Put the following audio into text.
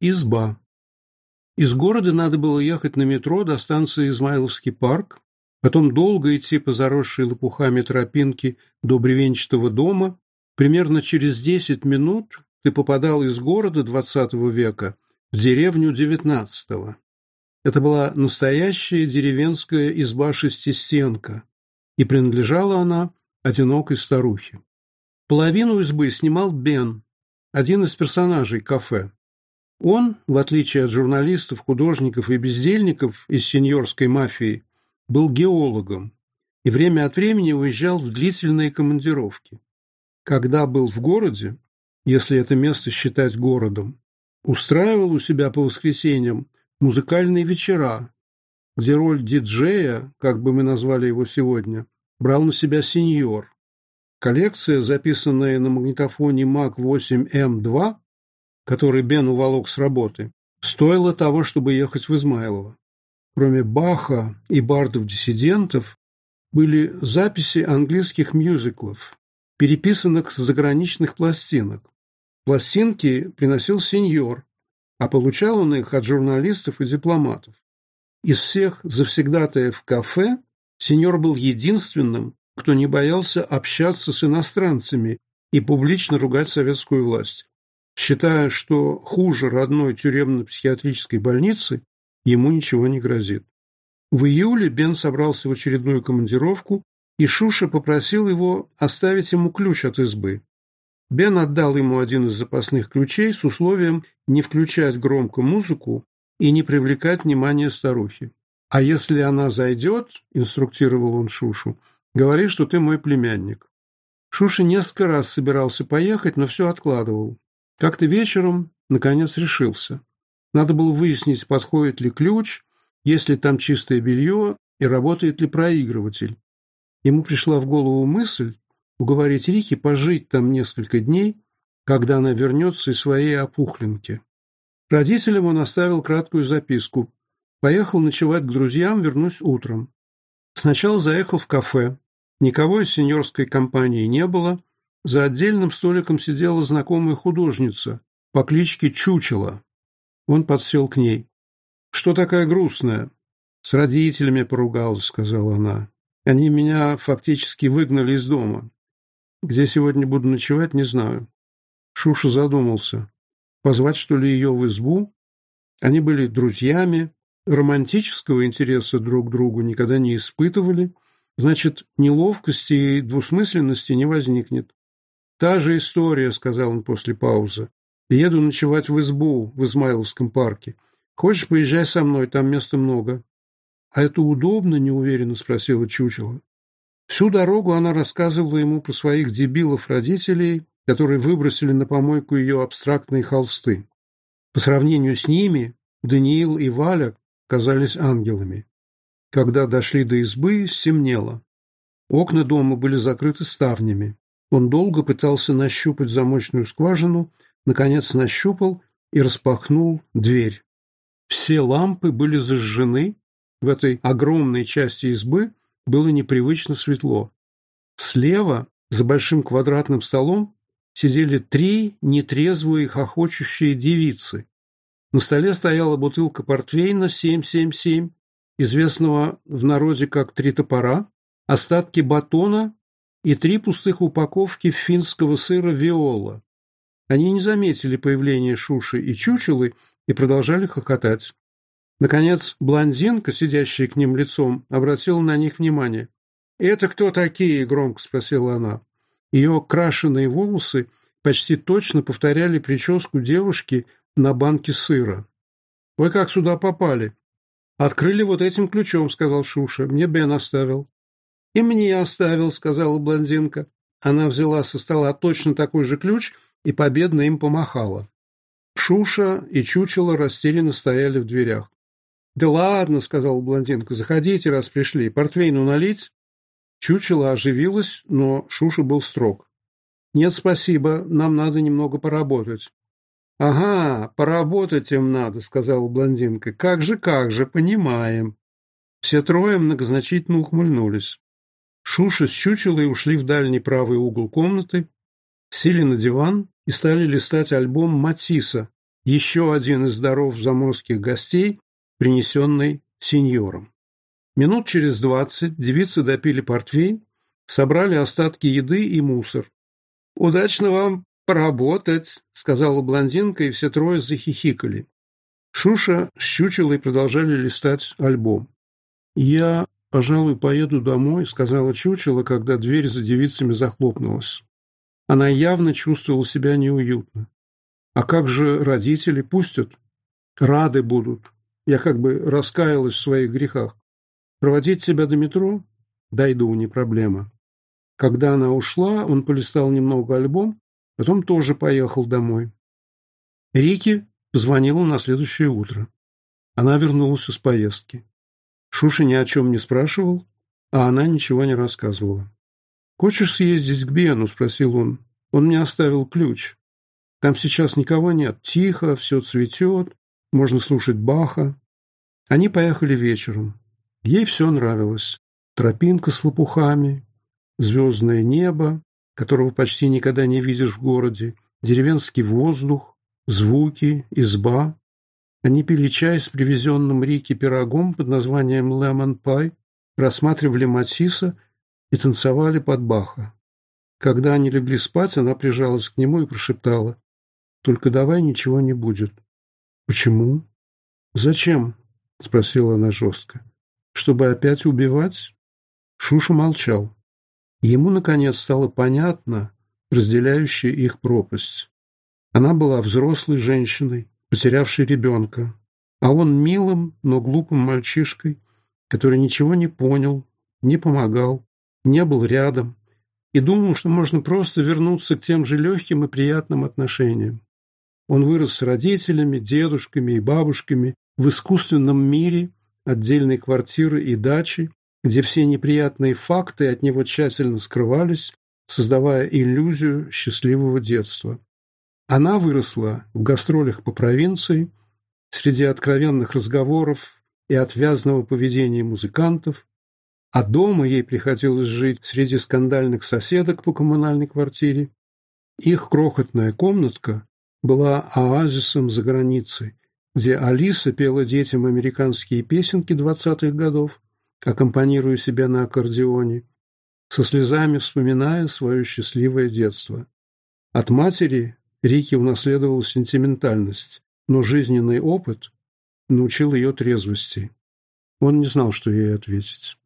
Изба. Из города надо было ехать на метро до станции Измайловский парк, потом долго идти по заросшей лопухами тропинке до бревенчатого дома. Примерно через 10 минут ты попадал из города XX века в деревню XIX. Это была настоящая деревенская изба-шестистенка, и принадлежала она одинокой старухе. Половину избы снимал Бен, один из персонажей кафе. Он, в отличие от журналистов, художников и бездельников из сеньорской мафии, был геологом и время от времени уезжал в длительные командировки. Когда был в городе, если это место считать городом, устраивал у себя по воскресеньям музыкальные вечера, где роль диджея, как бы мы назвали его сегодня, брал на себя сеньор. Коллекция, записанная на магнитофоне Mac 8M2 который Бен уволок с работы, стоило того, чтобы ехать в Измайлово. Кроме Баха и бардов-диссидентов были записи английских мюзиклов, переписанных с заграничных пластинок. Пластинки приносил сеньор, а получал он их от журналистов и дипломатов. Из всех завсегдатаев кафе сеньор был единственным, кто не боялся общаться с иностранцами и публично ругать советскую власть считая, что хуже родной тюремно-психиатрической больницы ему ничего не грозит. В июле Бен собрался в очередную командировку, и Шуша попросил его оставить ему ключ от избы. Бен отдал ему один из запасных ключей с условием не включать громко музыку и не привлекать внимание старухи. «А если она зайдет, — инструктировал он Шушу, — говори, что ты мой племянник». Шуша несколько раз собирался поехать, но все откладывал. Как-то вечером, наконец, решился. Надо было выяснить, подходит ли ключ, есть ли там чистое белье и работает ли проигрыватель. Ему пришла в голову мысль уговорить Рики пожить там несколько дней, когда она вернется из своей опухлинки. Родителям он оставил краткую записку. Поехал ночевать к друзьям, вернусь утром. Сначала заехал в кафе. Никого из сеньорской компании не было, за отдельным столиком сидела знакомая художница по кличке Чучела. Он подсел к ней. «Что такая грустная?» «С родителями поругалась», — сказала она. «Они меня фактически выгнали из дома. Где сегодня буду ночевать, не знаю». Шуша задумался. «Позвать, что ли, ее в избу?» Они были друзьями, романтического интереса друг к другу никогда не испытывали, значит, неловкости и двусмысленности не возникнет. «Та же история», — сказал он после паузы. «Еду ночевать в избу в Измайловском парке. Хочешь, поезжай со мной, там места много». «А это удобно?» — неуверенно спросила Чучела. Всю дорогу она рассказывала ему про своих дебилов-родителей, которые выбросили на помойку ее абстрактные холсты. По сравнению с ними, Даниил и Валя казались ангелами. Когда дошли до избы, стемнело. Окна дома были закрыты ставнями. Он долго пытался нащупать замочную скважину, наконец нащупал и распахнул дверь. Все лампы были зажжены, в этой огромной части избы было непривычно светло. Слева, за большим квадратным столом, сидели три нетрезвые хохочущие девицы. На столе стояла бутылка портвейна 777, известного в народе как «Три топора», остатки батона и три пустых упаковки финского сыра «Виола». Они не заметили появления Шуши и Чучелы и продолжали хохотать. Наконец, блондинка, сидящая к ним лицом, обратила на них внимание. «Это кто такие?» – громко спросила она. Ее крашеные волосы почти точно повторяли прическу девушки на банке сыра. «Вы как сюда попали?» «Открыли вот этим ключом», – сказал Шуша. «Мне Бен оставил». «И мне оставил», — сказала блондинка. Она взяла со стола точно такой же ключ и победно им помахала. Шуша и чучело растерянно стояли в дверях. «Да ладно», — сказала блондинка, — «заходите, раз пришли. Портвейну налить?» Чучело оживилось, но Шуша был строг. «Нет, спасибо, нам надо немного поработать». «Ага, поработать им надо», — сказала блондинка. «Как же, как же, понимаем». Все трое многозначительно ухмыльнулись. Шуша с Чучелой ушли в дальний правый угол комнаты, сели на диван и стали листать альбом Матисса, еще один из здоров заморских гостей, принесенный сеньором. Минут через двадцать девицы допили портвейн, собрали остатки еды и мусор. «Удачно вам поработать», — сказала блондинка, и все трое захихикали. Шуша с Чучелой продолжали листать альбом. «Я «Пожалуй, поеду домой», — сказала чучело, когда дверь за девицами захлопнулась. Она явно чувствовала себя неуютно. «А как же родители пустят? Рады будут. Я как бы раскаялась в своих грехах. Проводить тебя до метро? Дойду, не проблема». Когда она ушла, он полистал немного альбом, потом тоже поехал домой. Рики позвонила на следующее утро. Она вернулась из поездки. Шуша ни о чем не спрашивал, а она ничего не рассказывала. «Хочешь съездить к Бену?» – спросил он. «Он мне оставил ключ. Там сейчас никого нет. Тихо, все цветет, можно слушать Баха». Они поехали вечером. Ей все нравилось. Тропинка с лопухами, звездное небо, которого почти никогда не видишь в городе, деревенский воздух, звуки, изба. Они пили чай с привезенным Рики пирогом под названием «Лемон пай», рассматривали Матисса и танцевали под Баха. Когда они легли спать, она прижалась к нему и прошептала. «Только давай ничего не будет». «Почему?» «Зачем?» — спросила она жестко. «Чтобы опять убивать?» Шуша молчал. Ему, наконец, стало понятно разделяющая их пропасть. Она была взрослой женщиной, потерявший ребенка, а он милым, но глупым мальчишкой, который ничего не понял, не помогал, не был рядом и думал, что можно просто вернуться к тем же легким и приятным отношениям. Он вырос с родителями, дедушками и бабушками в искусственном мире отдельной квартиры и дачи, где все неприятные факты от него тщательно скрывались, создавая иллюзию счастливого детства. Она выросла в гастролях по провинции, среди откровенных разговоров и отвязного поведения музыкантов, а дома ей приходилось жить среди скандальных соседок по коммунальной квартире. Их крохотная комнатка была оазисом за границей, где Алиса пела детям американские песенки 20-х годов, аккомпанируя себя на аккордеоне, со слезами вспоминая свое счастливое детство. От матери Рики унаследовал сентиментальность, но жизненный опыт научил ее трезвости. Он не знал, что ей ответить.